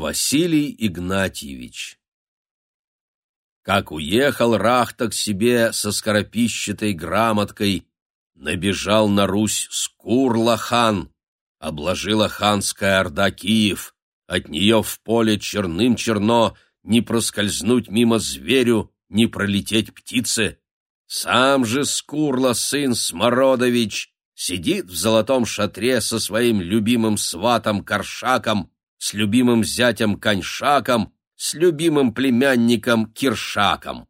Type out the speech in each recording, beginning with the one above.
Василий Игнатьевич Как уехал Рахта к себе со скоропищатой грамоткой, набежал на Русь Скурлахан, обложила ханская орда Киев, от нее в поле черным черно, не проскользнуть мимо зверю, не пролететь птице. Сам же Скурла, сын Смородович, сидит в золотом шатре со своим любимым сватом Коршаком, с любимым зятем Коньшаком, с любимым племянником Киршаком.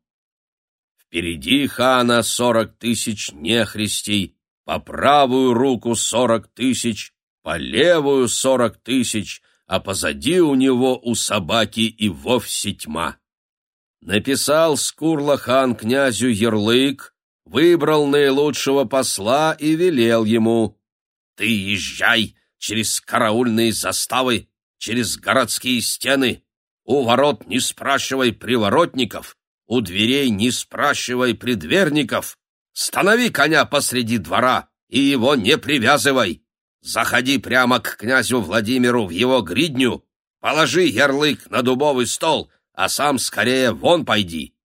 Впереди хана сорок тысяч нехристей, по правую руку сорок тысяч, по левую сорок тысяч, а позади у него у собаки и вовсе тьма. Написал Скурлахан князю Ярлык, выбрал наилучшего посла и велел ему «Ты езжай через караульные заставы, через городские стены, у ворот не спрашивай приворотников, у дверей не спрашивай предверников, станови коня посреди двора и его не привязывай, заходи прямо к князю Владимиру в его гридню, положи ярлык на дубовый стол, а сам скорее вон пойди.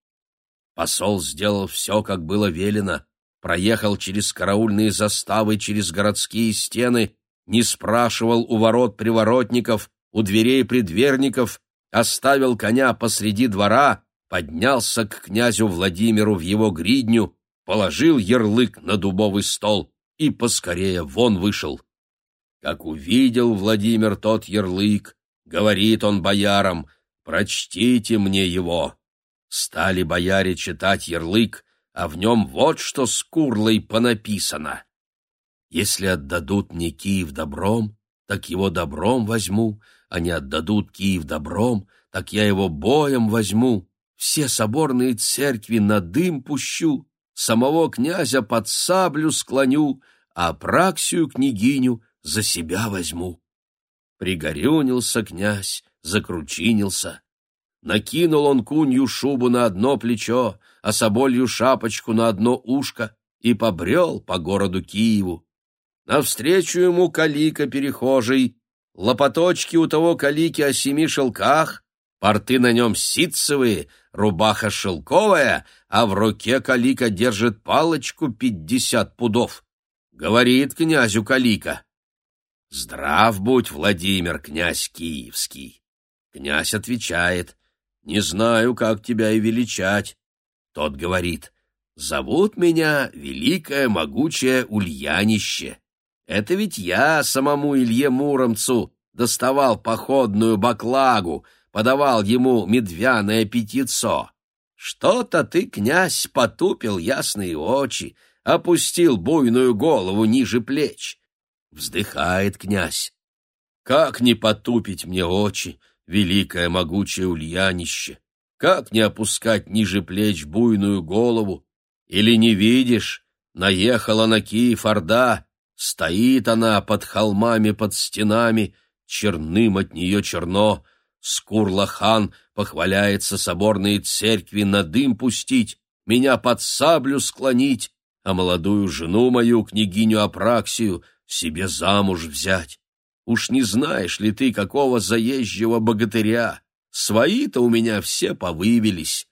Посол сделал все, как было велено, проехал через караульные заставы, через городские стены, не спрашивал у ворот приворотников, у дверей предверников, оставил коня посреди двора поднялся к князю Владимиру в его гридню, положил ярлык на дубовый стол и поскорее вон вышел. Как увидел Владимир тот ярлык, говорит он боярам, «Прочтите мне его». Стали бояре читать ярлык, а в нем вот что с курлой понаписано. Если отдадут мне Киев добром, так его добром возьму, не отдадут Киев добром, так я его боем возьму все соборные церкви на дым пущу, самого князя под саблю склоню, а Праксию княгиню за себя возьму. Пригорюнился князь, закручинился. Накинул он кунью шубу на одно плечо, а соболью шапочку на одно ушко и побрел по городу Киеву. Навстречу ему калика перехожий, лопаточки у того калики о семи шелках, порты на нем ситцевые, рубаха шелковая, а в руке Калика держит палочку пятьдесят пудов. Говорит князю Калика. «Здрав будь, Владимир, князь киевский!» Князь отвечает. «Не знаю, как тебя и величать». Тот говорит. «Зовут меня Великое Могучее Ульянище. Это ведь я самому Илье Муромцу доставал походную баклагу, подавал ему медвяное питьецо. Что-то ты, князь, потупил ясные очи, опустил буйную голову ниже плеч. Вздыхает князь. Как не потупить мне очи, великое могучее ульянище? Как не опускать ниже плеч буйную голову? Или не видишь, наехала на Киев Орда, стоит она под холмами, под стенами, черным от нее черно, Скурлахан похваляется соборные церкви на дым пустить, меня под саблю склонить, а молодую жену мою, княгиню Апраксию, себе замуж взять. Уж не знаешь ли ты, какого заезжего богатыря? Свои-то у меня все повывелись.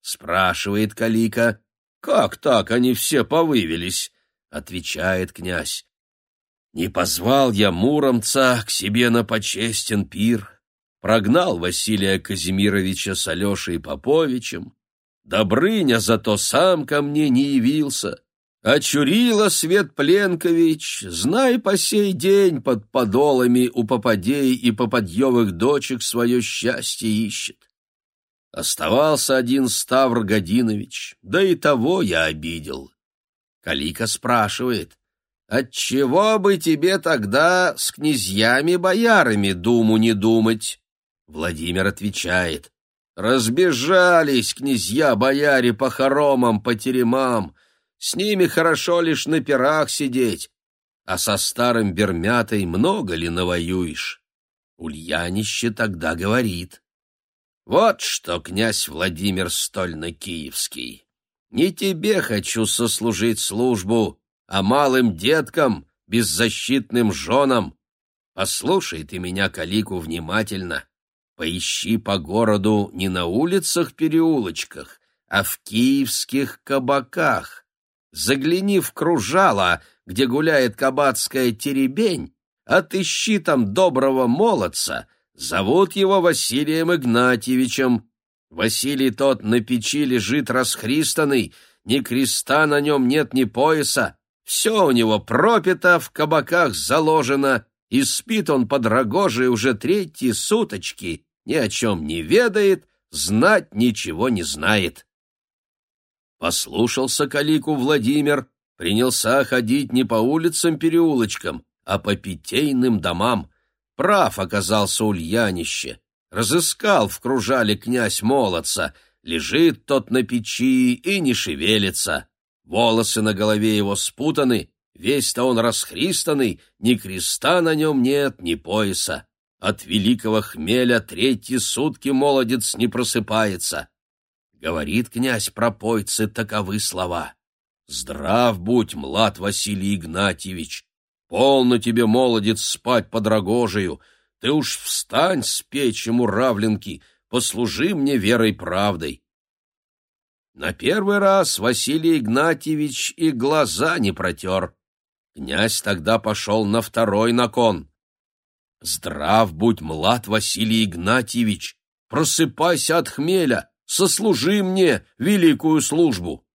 Спрашивает Калика, как так они все повывелись? Отвечает князь. Не позвал я Муромца к себе на почестен пир, прогнал Василия Казимировича с Алешей Поповичем. Добрыня зато сам ко мне не явился. А Чурила Свет Пленкович, знай по сей день под подолами у попадей и попадьевых дочек свое счастье ищет. Оставался один Ставр Годинович, да и того я обидел. Калика спрашивает, «Отчего бы тебе тогда с князьями-боярами думу не думать?» Владимир отвечает. Разбежались князья-бояре по хоромам, по теремам. С ними хорошо лишь на пирах сидеть. А со старым Бермятой много ли навоюешь? Ульянище тогда говорит. Вот что, князь Владимир Стольно-Киевский, не тебе хочу сослужить службу, а малым деткам, беззащитным женам. Послушай ты меня, Калику, внимательно. поищи по городу не на улицах-переулочках, а в киевских кабаках. Загляни в кружало, где гуляет кабацкая теребень, отыщи там доброго молодца, зовут его Василием Игнатьевичем. Василий тот на печи лежит расхристанный, ни креста на нем нет, ни пояса, все у него пропито, в кабаках заложено, и спит он под рогожей уже третьи суточки, ни о чем не ведает, знать ничего не знает. Послушался калику Владимир, принялся ходить не по улицам-переулочкам, а по питейным домам. Прав оказался Ульянище. Разыскал в кружале князь молодца, лежит тот на печи и не шевелится. Волосы на голове его спутаны, весь-то он расхристанный, ни креста на нем нет, ни пояса. От великого хмеля третьи сутки молодец не просыпается. Говорит князь пропойцы таковы слова. «Здрав будь, млад Василий Игнатьевич! Полно тебе, молодец, спать под рогожею! Ты уж встань с печи муравленки, послужи мне верой правдой!» На первый раз Василий Игнатьевич и глаза не протер. Князь тогда пошел на второй након. «Здрав будь, млад Василий Игнатьевич! Просыпайся от хмеля, сослужи мне великую службу!»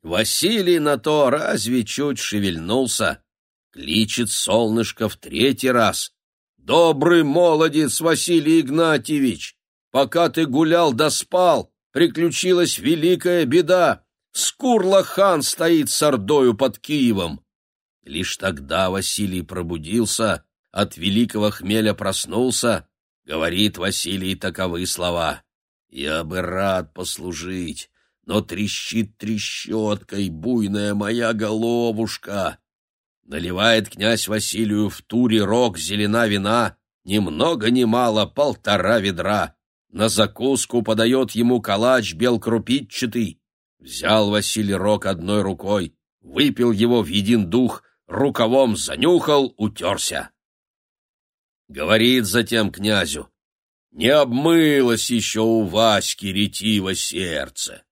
Василий на то разве чуть шевельнулся. Кличет солнышко в третий раз. «Добрый молодец, Василий Игнатьевич! Пока ты гулял да спал, приключилась великая беда. Скурло-хан стоит с ордою под Киевом. Лишь тогда Василий пробудился, от великого хмеля проснулся, говорит Василий таковы слова. «Я бы рад послужить, но трещит трещоткой буйная моя головушка». Наливает князь Василию в туре рог зелена вина, ни много ни мало полтора ведра. На закуску подает ему калач белкрупитчатый. Взял Василий рог одной рукой, выпил его в един дух, рукавом занюхал, утерся. Говорит затем князю, не обмылось еще у Васьки ретиво сердце,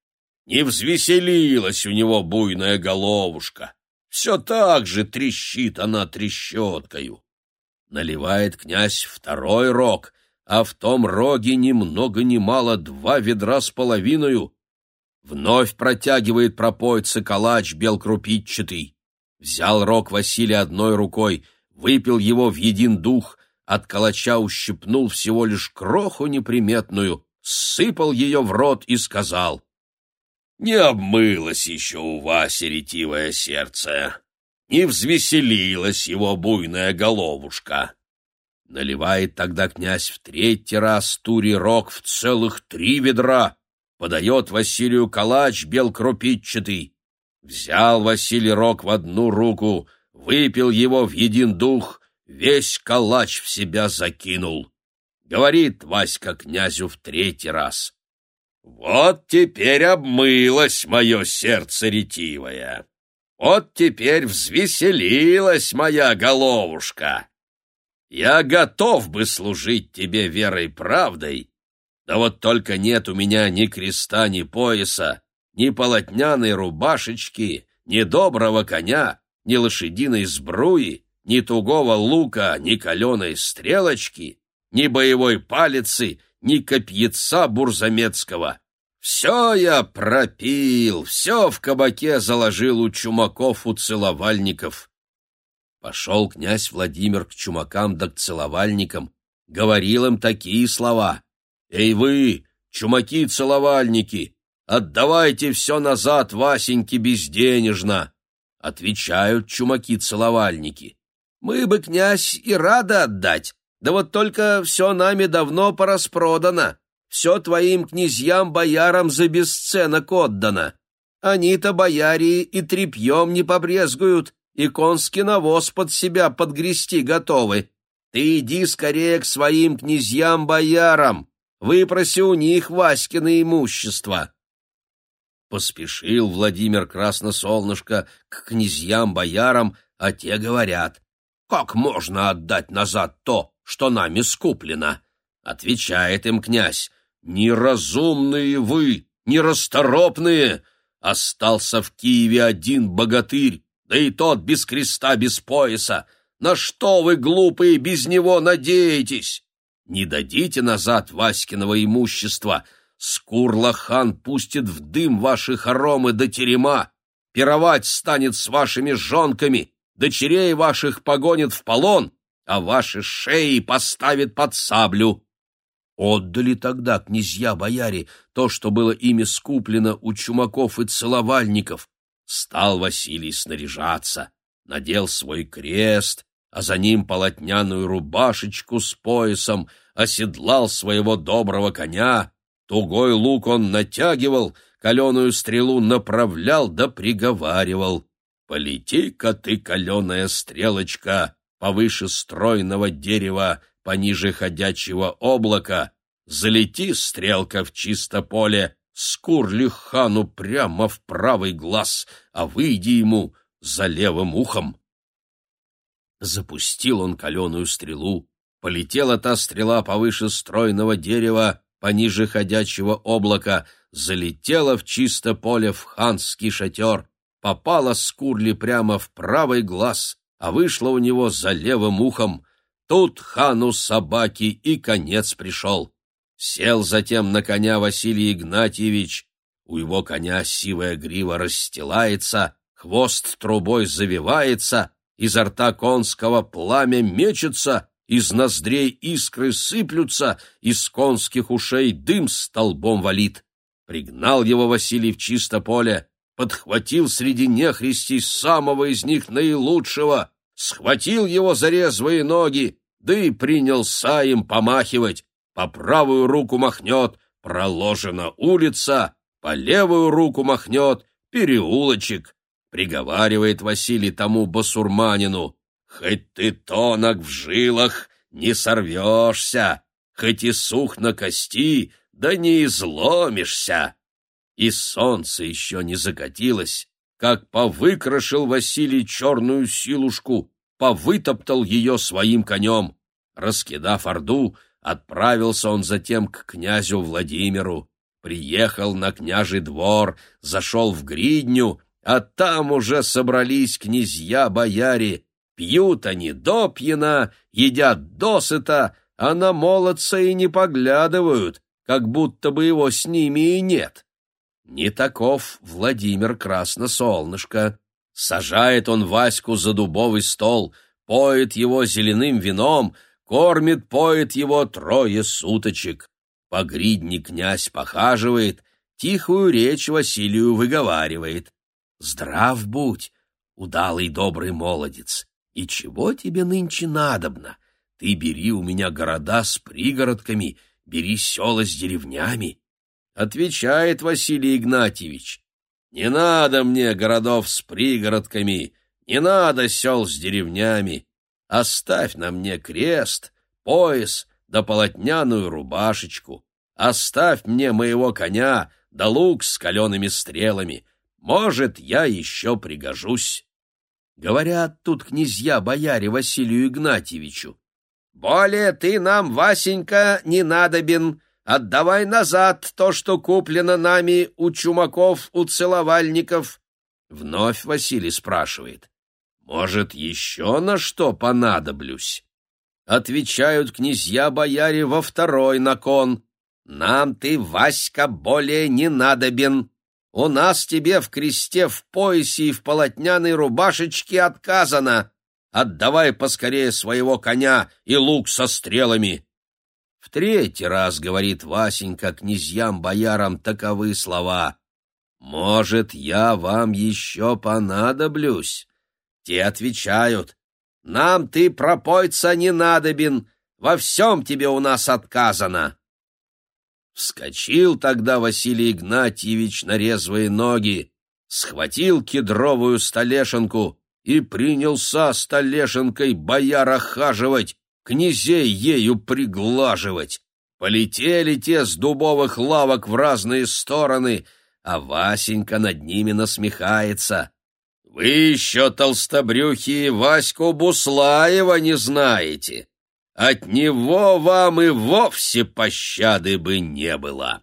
не взвеселилась у него буйная головушка, все так же трещит она трещоткою. Наливает князь второй рог — а в том роге ни много ни мало два ведра с половиною. Вновь протягивает пропойца калач белкрупитчатый. Взял рог Василий одной рукой, выпил его в един дух, от калача ущипнул всего лишь кроху неприметную, сыпал ее в рот и сказал — не обмылось еще у Васи ретивое сердце, не взвеселилась его буйная головушка. Наливает тогда князь в третий раз тури рог в целых три ведра, подает Василию калач белкрупитчатый. Взял Василий рог в одну руку, выпил его в един дух, весь калач в себя закинул. Говорит Васька князю в третий раз. «Вот теперь обмылось мое сердце ретивое, вот теперь взвеселилась моя головушка». Я готов бы служить тебе верой и правдой, да вот только нет у меня ни креста, ни пояса, ни полотняной рубашечки, ни доброго коня, ни лошадиной сбруи, ни тугого лука, ни каленой стрелочки, ни боевой палицы, ни копьяца бурзамецкого. Все я пропил, все в кабаке заложил у чумаков, у целовальников. Пошел князь Владимир к чумакам да к целовальникам, говорил им такие слова. «Эй вы, чумаки-целовальники, отдавайте все назад Васеньке безденежно!» Отвечают чумаки-целовальники. «Мы бы, князь, и рады отдать, да вот только все нами давно пораспродано, все твоим князьям-боярам за бесценок отдано. Они-то бояре и трепьем не побрезгуют, и конский навоз под себя подгрести готовы. Ты иди скорее к своим князьям-боярам, выпроси у них Васькино имущество. Поспешил Владимир Красносолнышко к князьям-боярам, а те говорят, как можно отдать назад то, что нами скуплено? Отвечает им князь, «Неразумные вы, нерасторопные! Остался в Киеве один богатырь, да и тот без креста, без пояса. На что вы, глупые, без него надеетесь? Не дадите назад Васькиного имущества, Скурлахан пустит в дым ваши хоромы до терема, пировать станет с вашими жонками, дочерей ваших погонит в полон, а ваши шеи поставит под саблю. Отдали тогда князья-бояре то, что было ими скуплено у чумаков и целовальников. Стал Василий снаряжаться, надел свой крест, а за ним полотняную рубашечку с поясом, оседлал своего доброго коня, тугой лук он натягивал, каленую стрелу направлял да приговаривал. «Полети-ка ты, каленая стрелочка, повыше стройного дерева, пониже ходячего облака, залети, стрелка, в чисто поле, скурли хану прямо в правый глаз, а выйди ему за левым ухом. Запустил он каленую стрелу, полетела та стрела повыше стройного дерева, пониже ходячего облака, залетела в чисто поле в ханский шатер, попала Скурли прямо в правый глаз, а вышла у него за левым ухом. Тут хану собаки и конец пришел. Сел затем на коня Василий Игнатьевич. У его коня сивая грива расстилается, хвост трубой завивается, изо рта конского пламя мечется, из ноздрей искры сыплются, из конских ушей дым столбом валит. Пригнал его Василий в чисто поле, подхватил среди нехристей самого из них наилучшего, схватил его за резвые ноги, да и принялся им помахивать. По правую руку махнет, проложена улица, по левую руку махнет, переулочек. Приговаривает Василий тому басурманину, хоть ты тонок в жилах, не сорвешься, хоть и сух на кости, да не изломишься. И солнце еще не закатилось, как повыкрашил Василий черную силушку, повытоптал ее своим конем. Раскидав орду, отправился он затем к князю Владимиру. Приехал на княжий двор, зашел в гридню, а там уже собрались князья-бояре. Пьют они допьяно, едят досыта, а на молодца и не поглядывают, как будто бы его с ними и нет. Не таков Владимир Красносолнышко. Сажает он Ваську за дубовый стол, поет его зеленым вином, кормит, поет его трое суточек. По гридни князь похаживает, тихую речь Василию выговаривает. «Здрав будь, удалый добрый молодец, и чего тебе нынче надобно? Ты бери у меня города с пригородками, бери села с деревнями, Отвечает Василий Игнатьевич. Не надо мне городов с пригородками, не надо сел с деревнями. Оставь на мне крест, пояс да полотняную рубашечку. Оставь мне моего коня да лук с калеными стрелами. Может, я еще пригожусь. Говорят тут князья-бояре Василию Игнатьевичу. «Более ты нам, Васенька, не надобен, Отдавай назад то, что куплено нами у чумаков, у целовальников. Вновь Василий спрашивает. Может, еще на что понадоблюсь? Отвечают князья-бояре во второй након. Нам ты, Васька, более не надобен. У нас тебе в кресте, в поясе и в полотняной рубашечке отказано. Отдавай поскорее своего коня и лук со стрелами. В третий раз говорит Васенька князьям-боярам таковы слова. «Может, я вам еще понадоблюсь?» Те отвечают. «Нам ты пропойца не надобен, во всем тебе у нас отказано». Вскочил тогда Василий Игнатьевич на резвые ноги, схватил кедровую столешинку и принялся столешинкой бояра хаживать, князей ею приглаживать. Полетели те с дубовых лавок в разные стороны, а Васенька над ними насмехается. «Вы еще, толстобрюхи, Ваську Буслаева не знаете. от него вам и вовсе пощады бы не было.